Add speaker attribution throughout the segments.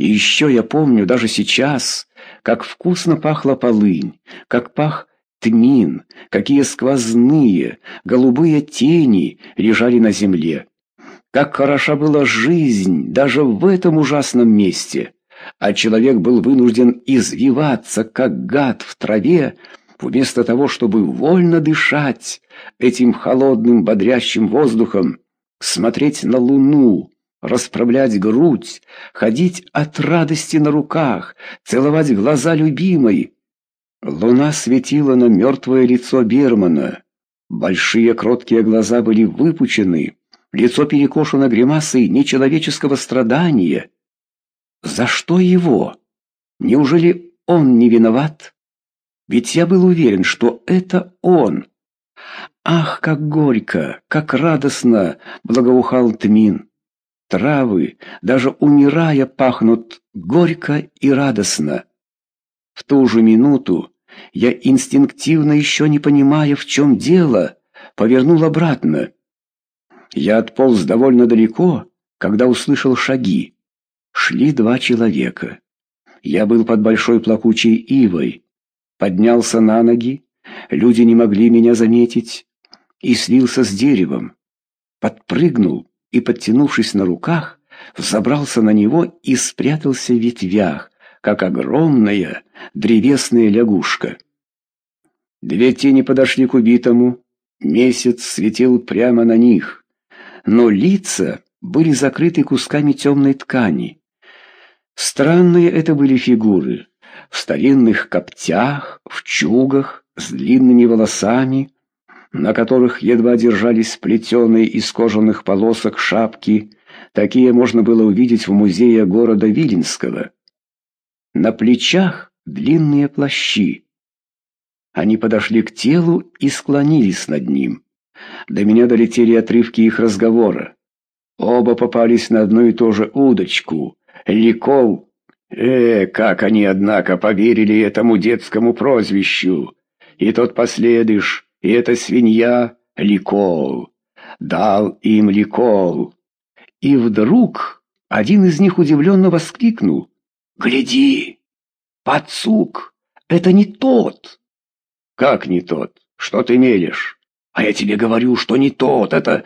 Speaker 1: И еще я помню даже сейчас, как вкусно пахла полынь, как пах тмин, какие сквозные, голубые тени лежали на земле. Как хороша была жизнь даже в этом ужасном месте, а человек был вынужден извиваться, как гад в траве, вместо того, чтобы вольно дышать этим холодным бодрящим воздухом, смотреть на луну, расправлять грудь, ходить от радости на руках, целовать глаза любимой. Луна светила на мертвое лицо Бермана. Большие кроткие глаза были выпучены, лицо перекошено гримасой нечеловеческого страдания. За что его? Неужели он не виноват? Ведь я был уверен, что это он. Ах, как горько, как радостно благоухал тмин. Травы, даже умирая, пахнут горько и радостно. В ту же минуту я инстинктивно, еще не понимая, в чем дело, повернул обратно. Я отполз довольно далеко, когда услышал шаги. Шли два человека. Я был под большой плакучей ивой. Поднялся на ноги, люди не могли меня заметить, и слился с деревом. Подпрыгнул и, подтянувшись на руках, взобрался на него и спрятался в ветвях, как огромная древесная лягушка. Две тени подошли к убитому, месяц светил прямо на них но лица были закрыты кусками темной ткани. Странные это были фигуры, в старинных коптях, в чугах, с длинными волосами, на которых едва держались сплетенные из кожаных полосок шапки, такие можно было увидеть в музее города Виленского. На плечах длинные плащи. Они подошли к телу и склонились над ним. До меня долетели отрывки их разговора. Оба попались на одну и ту же удочку. Ликол... Э, как они, однако, поверили этому детскому прозвищу. И тот последыш, и эта свинья — Ликол. Дал им Ликол. И вдруг один из них удивленно воскликнул. «Гляди! Пацук! Это не тот!» «Как не тот? Что ты мелешь?» А я тебе говорю, что не тот, это...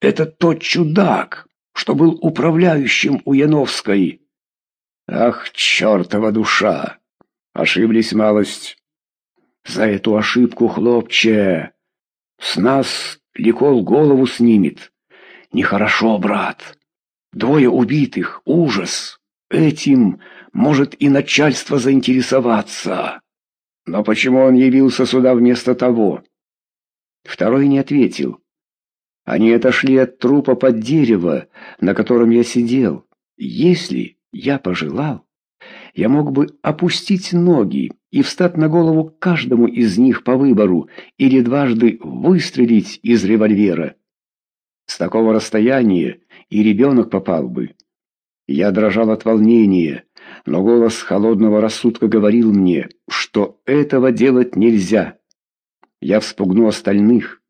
Speaker 1: это тот чудак, что был управляющим у Яновской. Ах, чертова душа! Ошиблись малость. За эту ошибку, хлопче, с нас Ликол голову снимет. Нехорошо, брат. Двое убитых, ужас. Этим может и начальство заинтересоваться. Но почему он явился сюда вместо того? Второй не ответил. Они отошли от трупа под дерево, на котором я сидел. Если я пожелал, я мог бы опустить ноги и встать на голову каждому из них по выбору или дважды выстрелить из револьвера. С такого расстояния и ребенок попал бы. Я дрожал от волнения, но голос холодного рассудка говорил мне, что этого делать нельзя. Я вспугну остальных.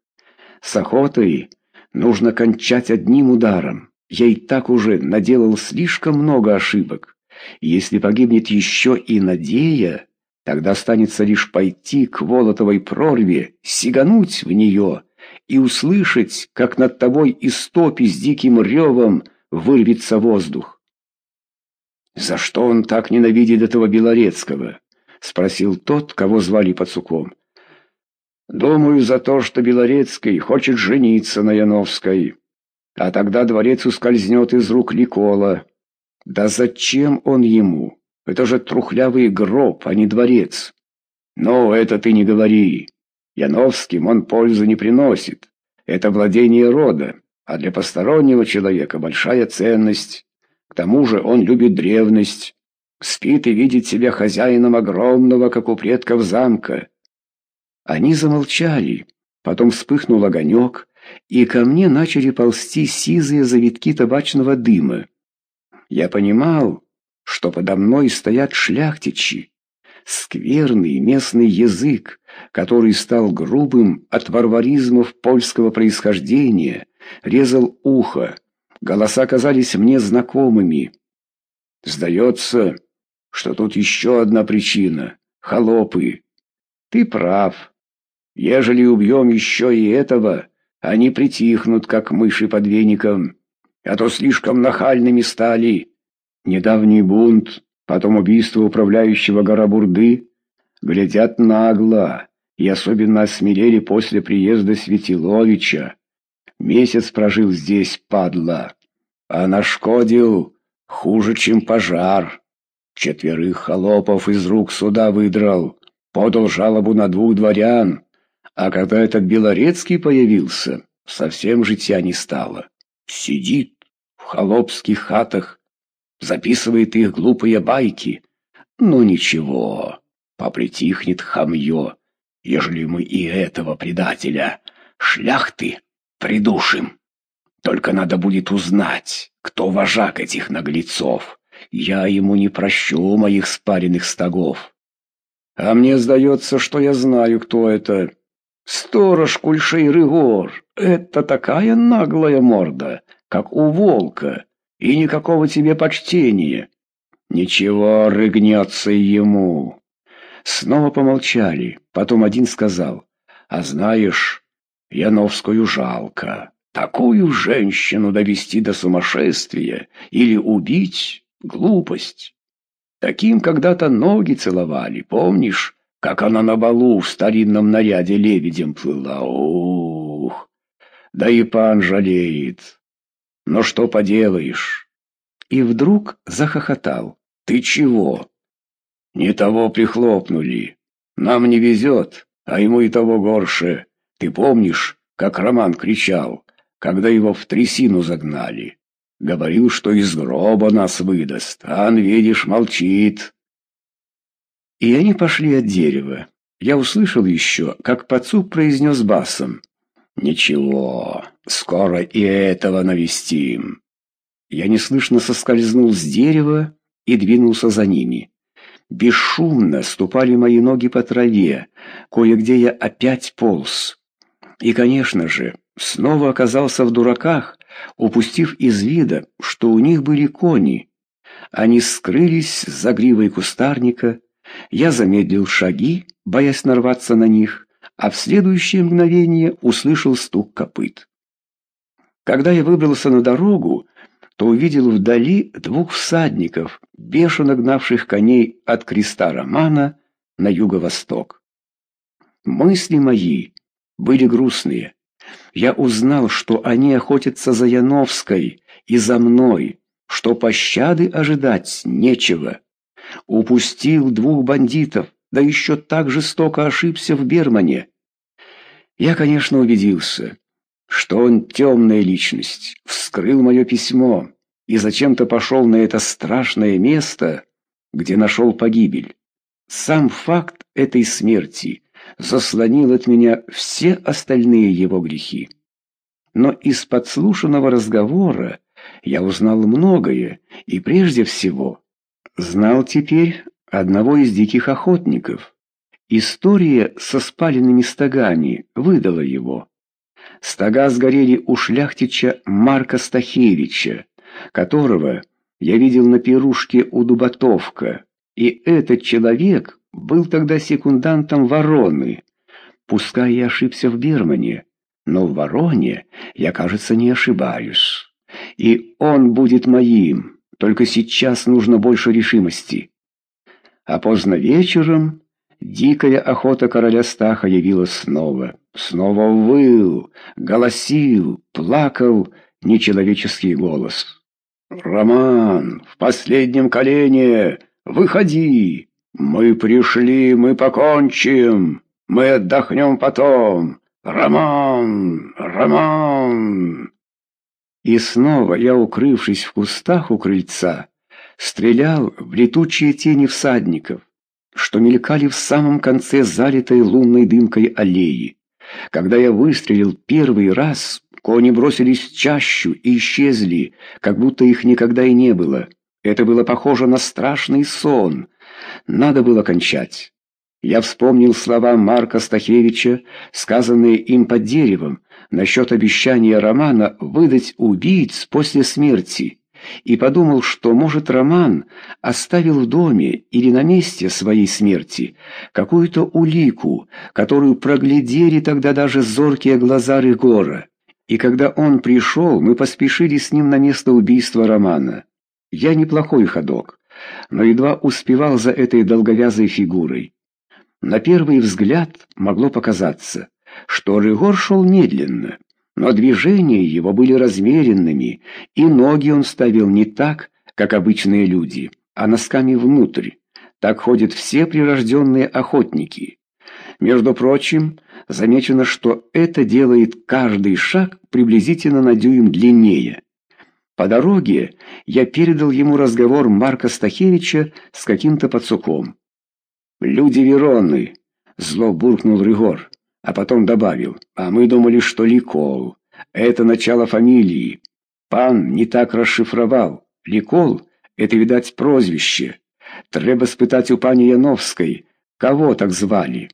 Speaker 1: С охотой нужно кончать одним ударом. Я и так уже наделал слишком много ошибок. Если погибнет еще и Надея, тогда останется лишь пойти к Волотовой прорве, сигануть в нее и услышать, как над тобой из топи с диким ревом вырвется воздух. «За что он так ненавидит этого Белорецкого?» — спросил тот, кого звали Пацуком. Думаю, за то, что Белорецкий хочет жениться на Яновской. А тогда дворец ускользнет из рук Ликола. Да зачем он ему? Это же трухлявый гроб, а не дворец. Но это ты не говори. Яновским он пользы не приносит. Это владение рода, а для постороннего человека большая ценность. К тому же он любит древность. Спит и видит себя хозяином огромного, как у предков замка. Они замолчали, потом вспыхнул огонек, и ко мне начали ползти сизые завитки табачного дыма. Я понимал, что подо мной стоят шляхтичи. Скверный местный язык, который стал грубым от варваризмов польского происхождения, резал ухо. Голоса казались мне знакомыми. Сдается, что тут еще одна причина — холопы. Ты прав. Ежели убьем еще и этого, они притихнут, как мыши под веником, а то слишком нахальными стали. Недавний бунт, потом убийство управляющего Горобурды, глядят нагло и особенно осмелели после приезда Светиловича. Месяц прожил здесь, падла, а нашкодил хуже, чем пожар. Четверых холопов из рук суда выдрал, подал жалобу на двух дворян, а когда этот Белорецкий появился, совсем житья не стало. Сидит в холопских хатах, записывает их глупые байки. Ну ничего, попритихнет хамье, ежели мы и этого предателя, шляхты, придушим. Только надо будет узнать, кто вожак этих наглецов. Я ему не прощу моих спаренных стогов. А мне сдается, что я знаю, кто это. Сторож Кульшей Рыгор. Это такая наглая морда, как у волка, и никакого тебе почтения. Ничего, рыгнется ему. Снова помолчали, потом один сказал, «А знаешь, Яновскую жалко. Такую женщину довести до сумасшествия или убить — глупость. Таким когда-то ноги целовали, помнишь, как она на балу в старинном наряде лебедем плыла? Ух! Да и пан жалеет. Но что поделаешь?» И вдруг захохотал. «Ты чего?» «Не того прихлопнули. Нам не везет, а ему и того горше. Ты помнишь, как Роман кричал, когда его в трясину загнали? Говорил, что из гроба нас выдаст, а он, видишь, молчит». И они пошли от дерева. Я услышал еще, как пацук произнес басом. «Ничего, скоро и этого навестим». Я неслышно соскользнул с дерева и двинулся за ними. Бесшумно ступали мои ноги по траве, кое-где я опять полз. И, конечно же, снова оказался в дураках, упустив из вида, что у них были кони. Они скрылись за гривой кустарника, я замедлил шаги, боясь нарваться на них, а в следующее мгновение услышал стук копыт. Когда я выбрался на дорогу, то увидел вдали двух всадников, бешено гнавших коней от креста Романа на юго-восток. Мысли мои были грустные. Я узнал, что они охотятся за Яновской и за мной, что пощады ожидать нечего. Упустил двух бандитов, да еще так жестоко ошибся в Бермане. Я, конечно, убедился, что он темная личность, вскрыл мое письмо и зачем-то пошел на это страшное место, где нашел погибель. Сам факт этой смерти заслонил от меня все остальные его грехи. Но из подслушанного разговора я узнал многое, и прежде всего знал теперь одного из диких охотников. История со спаленными стогами выдала его. Стога сгорели у шляхтича Марка Стахевича, которого я видел на пирушке у Дубатовка, и этот человек был тогда секундантом Вороны. Пускай я ошибся в Бермане, но в Вороне я, кажется, не ошибаюсь. И он будет моим, только сейчас нужно больше решимости. А поздно вечером дикая охота короля Стаха явилась снова. Снова выл, голосил, плакал нечеловеческий голос. «Роман, в последнем колене, выходи! Мы пришли, мы покончим, мы отдохнем потом! Роман, Роман!» И снова я, укрывшись в кустах у крыльца, стрелял в летучие тени всадников, что мелькали в самом конце залитой лунной дымкой аллеи. Когда я выстрелил первый раз, кони бросились в чащу и исчезли, как будто их никогда и не было. Это было похоже на страшный сон. Надо было кончать. Я вспомнил слова Марка Стахевича, сказанные им под деревом, насчет обещания Романа выдать убийц после смерти, и подумал, что, может, Роман оставил в доме или на месте своей смерти какую-то улику, которую проглядели тогда даже зоркие глаза Регора. И когда он пришел, мы поспешили с ним на место убийства Романа. Я неплохой ходок, но едва успевал за этой долговязой фигурой. На первый взгляд могло показаться, что Регор шел медленно, но движения его были размеренными, и ноги он ставил не так, как обычные люди, а носками внутрь. Так ходят все прирожденные охотники. Между прочим, замечено, что это делает каждый шаг приблизительно на дюйм длиннее. По дороге я передал ему разговор Марка Стахевича с каким-то пацуком. «Люди Вероны!» — зло буркнул Ригор, а потом добавил. «А мы думали, что Ликол. Это начало фамилии. Пан не так расшифровал. Ликол — это, видать, прозвище. Треба спытать у пани Яновской, кого так звали.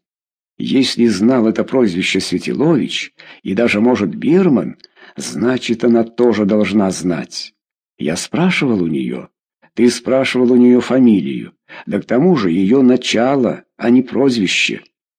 Speaker 1: Если знал это прозвище Светилович и даже, может, Бирман, значит, она тоже должна знать. Я спрашивал у нее. Ты спрашивал у нее фамилию. Да к тому же ее начало, а не прозвище.